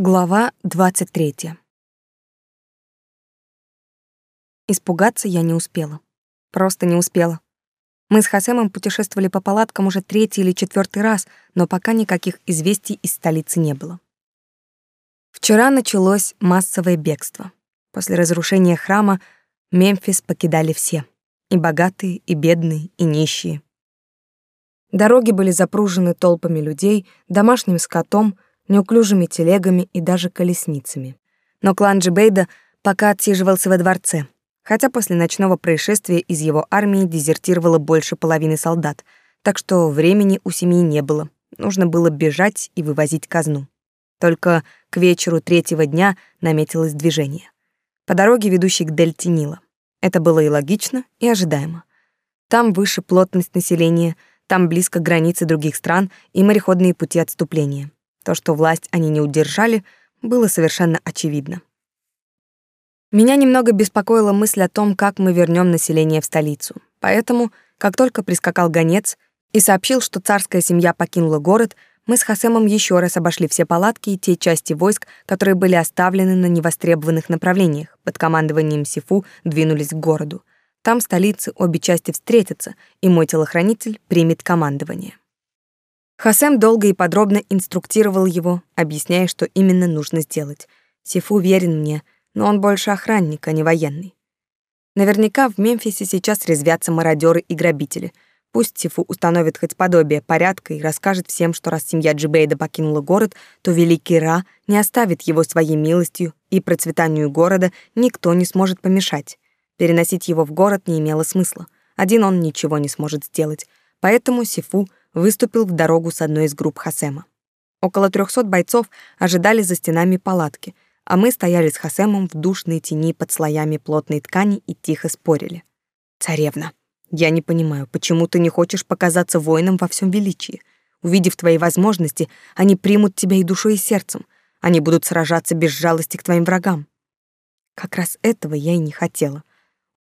Глава 23. Испугаться я не успела. Просто не успела. Мы с Хасемом путешествовали по палаткам уже третий или четвертый раз, но пока никаких известий из столицы не было. Вчера началось массовое бегство. После разрушения храма Мемфис покидали все. И богатые, и бедные, и нищие. Дороги были запружены толпами людей, домашним скотом — неуклюжими телегами и даже колесницами. Но клан Джибейда пока отсиживался во дворце, хотя после ночного происшествия из его армии дезертировало больше половины солдат, так что времени у семьи не было. Нужно было бежать и вывозить казну. Только к вечеру третьего дня наметилось движение. По дороге, ведущей к дельте Нила. Это было и логично, и ожидаемо. Там выше плотность населения, там близко границы других стран и мореходные пути отступления. То, что власть они не удержали, было совершенно очевидно. Меня немного беспокоила мысль о том, как мы вернем население в столицу. Поэтому, как только прискакал гонец и сообщил, что царская семья покинула город, мы с Хасемом еще раз обошли все палатки и те части войск, которые были оставлены на невостребованных направлениях. Под командованием Сифу двинулись к городу. Там в столице обе части встретятся, и мой телохранитель примет командование. Хасем долго и подробно инструктировал его, объясняя, что именно нужно сделать. Сифу верен мне, но он больше охранник, а не военный. Наверняка в Мемфисе сейчас резвятся мародеры и грабители. Пусть Сифу установит хоть подобие порядка и расскажет всем, что раз семья Джибейда покинула город, то великий Ра не оставит его своей милостью, и процветанию города никто не сможет помешать. Переносить его в город не имело смысла. Один он ничего не сможет сделать. Поэтому Сифу выступил в дорогу с одной из групп Хасема. Около трехсот бойцов ожидали за стенами палатки, а мы стояли с Хасемом в душной тени под слоями плотной ткани и тихо спорили. «Царевна, я не понимаю, почему ты не хочешь показаться воином во всем величии? Увидев твои возможности, они примут тебя и душой, и сердцем. Они будут сражаться без жалости к твоим врагам». Как раз этого я и не хотела.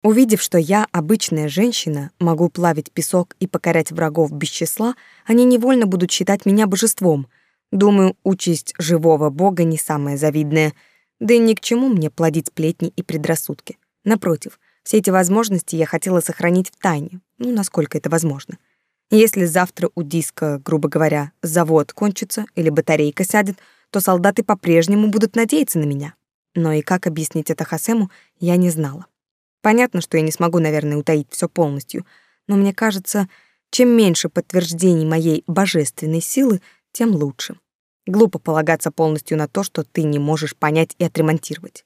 Увидев, что я, обычная женщина, могу плавить песок и покорять врагов без числа, они невольно будут считать меня божеством. Думаю, участь живого бога не самая завидная. Да и ни к чему мне плодить сплетни и предрассудки. Напротив, все эти возможности я хотела сохранить в тайне, ну, насколько это возможно. Если завтра у диска, грубо говоря, завод кончится или батарейка сядет, то солдаты по-прежнему будут надеяться на меня. Но и как объяснить это Хасему, я не знала. Понятно, что я не смогу, наверное, утаить все полностью, но мне кажется, чем меньше подтверждений моей божественной силы, тем лучше. Глупо полагаться полностью на то, что ты не можешь понять и отремонтировать.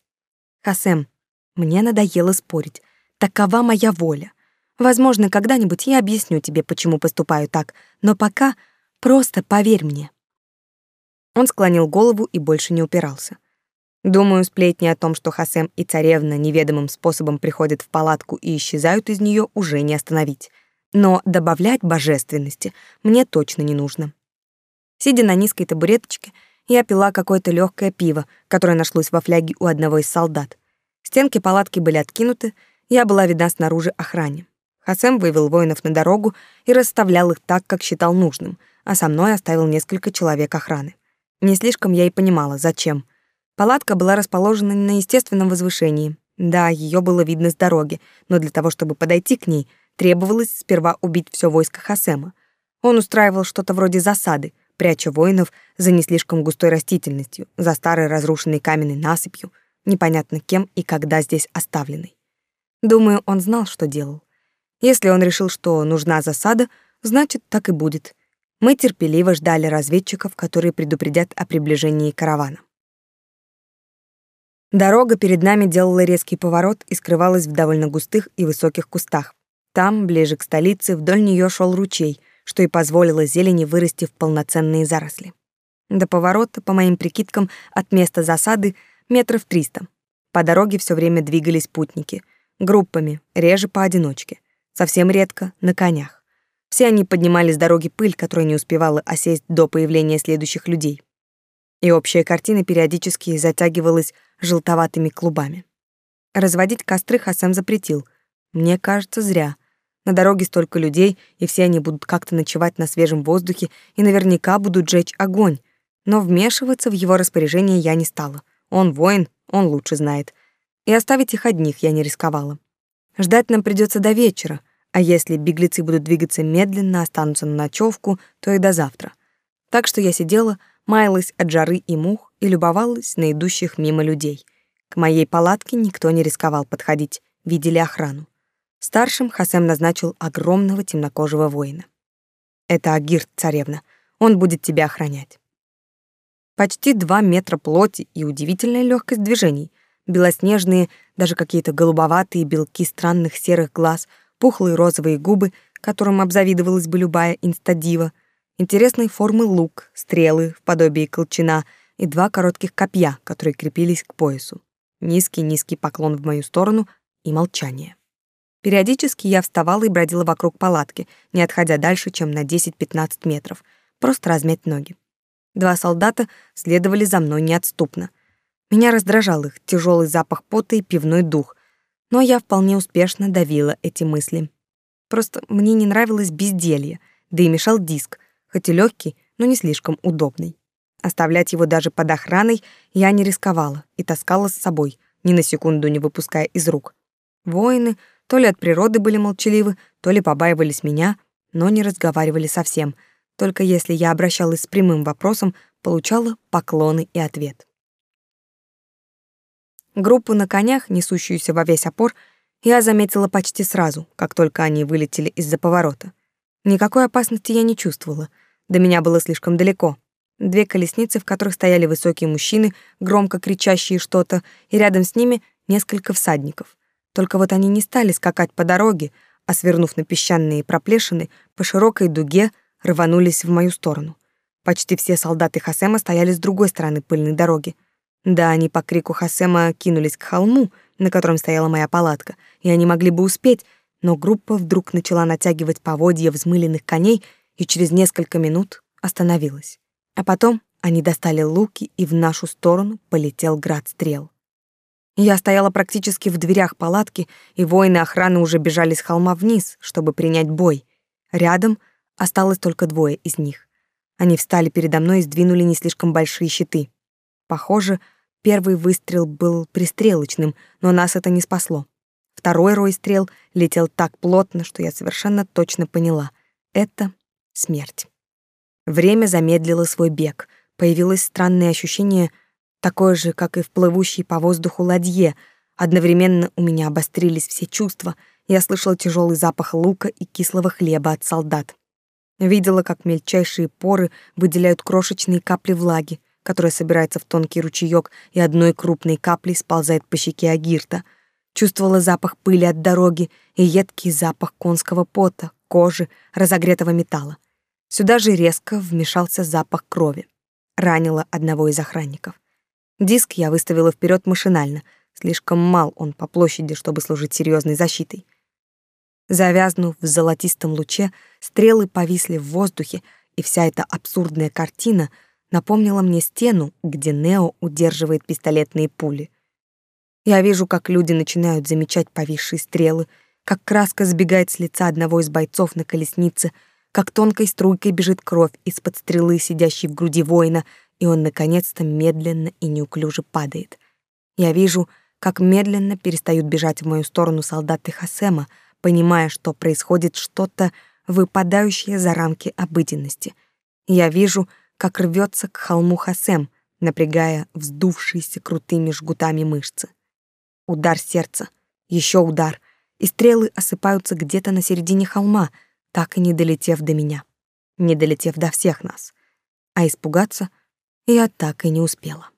Хасем, мне надоело спорить. Такова моя воля. Возможно, когда-нибудь я объясню тебе, почему поступаю так, но пока просто поверь мне. Он склонил голову и больше не упирался. Думаю, сплетни о том, что Хасем и царевна неведомым способом приходят в палатку и исчезают из нее, уже не остановить. Но добавлять божественности мне точно не нужно. Сидя на низкой табуреточке, я пила какое-то легкое пиво, которое нашлось во фляге у одного из солдат. Стенки палатки были откинуты, я была видна снаружи охране. Хасем вывел воинов на дорогу и расставлял их так, как считал нужным, а со мной оставил несколько человек охраны. Не слишком я и понимала, зачем. Палатка была расположена на естественном возвышении. Да, ее было видно с дороги, но для того, чтобы подойти к ней, требовалось сперва убить все войско Хасема. Он устраивал что-то вроде засады, пряча воинов за не слишком густой растительностью, за старой разрушенной каменной насыпью, непонятно кем и когда здесь оставленной. Думаю, он знал, что делал. Если он решил, что нужна засада, значит, так и будет. Мы терпеливо ждали разведчиков, которые предупредят о приближении каравана. Дорога перед нами делала резкий поворот и скрывалась в довольно густых и высоких кустах. Там, ближе к столице, вдоль нее шел ручей, что и позволило зелени вырасти в полноценные заросли. До поворота, по моим прикидкам, от места засады метров триста. По дороге все время двигались путники, группами, реже поодиночке, совсем редко на конях. Все они поднимали с дороги пыль, которая не успевала осесть до появления следующих людей. И общая картина периодически затягивалась желтоватыми клубами. Разводить костры Хасам запретил. Мне кажется, зря. На дороге столько людей, и все они будут как-то ночевать на свежем воздухе и наверняка будут жечь огонь. Но вмешиваться в его распоряжение я не стала. Он воин, он лучше знает. И оставить их одних я не рисковала. Ждать нам придется до вечера, а если беглецы будут двигаться медленно, останутся на ночевку, то и до завтра. Так что я сидела, маялась от жары и мух и любовалась на идущих мимо людей. К моей палатке никто не рисковал подходить, видели охрану. Старшим Хасем назначил огромного темнокожего воина. Это Агирт, царевна. Он будет тебя охранять. Почти два метра плоти и удивительная легкость движений. Белоснежные, даже какие-то голубоватые белки странных серых глаз, пухлые розовые губы, которым обзавидовалась бы любая инстадива, интересной формы лук, стрелы в подобии колчана и два коротких копья, которые крепились к поясу. Низкий-низкий поклон в мою сторону и молчание. Периодически я вставала и бродила вокруг палатки, не отходя дальше, чем на 10-15 метров, просто размять ноги. Два солдата следовали за мной неотступно. Меня раздражал их тяжелый запах пота и пивной дух, но я вполне успешно давила эти мысли. Просто мне не нравилось безделье, да и мешал диск, хоть и легкий, но не слишком удобный. Оставлять его даже под охраной я не рисковала и таскала с собой, ни на секунду не выпуская из рук. Воины то ли от природы были молчаливы, то ли побаивались меня, но не разговаривали совсем. Только если я обращалась с прямым вопросом, получала поклоны и ответ. Группу на конях, несущуюся во весь опор, я заметила почти сразу, как только они вылетели из-за поворота. Никакой опасности я не чувствовала. До меня было слишком далеко. Две колесницы, в которых стояли высокие мужчины, громко кричащие что-то, и рядом с ними несколько всадников. Только вот они не стали скакать по дороге, а, свернув на песчаные проплешины, по широкой дуге рванулись в мою сторону. Почти все солдаты Хасема стояли с другой стороны пыльной дороги. Да, они по крику Хасема кинулись к холму, на котором стояла моя палатка, и они могли бы успеть, но группа вдруг начала натягивать поводья взмыленных коней и через несколько минут остановилась. А потом они достали луки, и в нашу сторону полетел град стрел. Я стояла практически в дверях палатки, и воины охраны уже бежали с холма вниз, чтобы принять бой. Рядом осталось только двое из них. Они встали передо мной и сдвинули не слишком большие щиты. Похоже, первый выстрел был пристрелочным, но нас это не спасло. Второй рой стрел летел так плотно, что я совершенно точно поняла — это смерть. Время замедлило свой бег. Появилось странное ощущение, такое же, как и в плывущей по воздуху ладье. Одновременно у меня обострились все чувства. Я слышала тяжелый запах лука и кислого хлеба от солдат. Видела, как мельчайшие поры выделяют крошечные капли влаги, которая собирается в тонкий ручеек и одной крупной каплей сползает по щеке Агирта. Чувствовала запах пыли от дороги и едкий запах конского пота, кожи, разогретого металла. Сюда же резко вмешался запах крови. Ранила одного из охранников. Диск я выставила вперед машинально. Слишком мал он по площади, чтобы служить серьезной защитой. Завязнув в золотистом луче, стрелы повисли в воздухе, и вся эта абсурдная картина напомнила мне стену, где Нео удерживает пистолетные пули. Я вижу, как люди начинают замечать повисшие стрелы, как краска сбегает с лица одного из бойцов на колеснице, как тонкой струйкой бежит кровь из-под стрелы, сидящей в груди воина, и он наконец-то медленно и неуклюже падает. Я вижу, как медленно перестают бежать в мою сторону солдаты Хасема, понимая, что происходит что-то, выпадающее за рамки обыденности. Я вижу, как рвется к холму Хасем, напрягая вздувшиеся крутыми жгутами мышцы. Удар сердца, еще удар, и стрелы осыпаются где-то на середине холма, так и не долетев до меня, не долетев до всех нас. А испугаться — я так и не успела.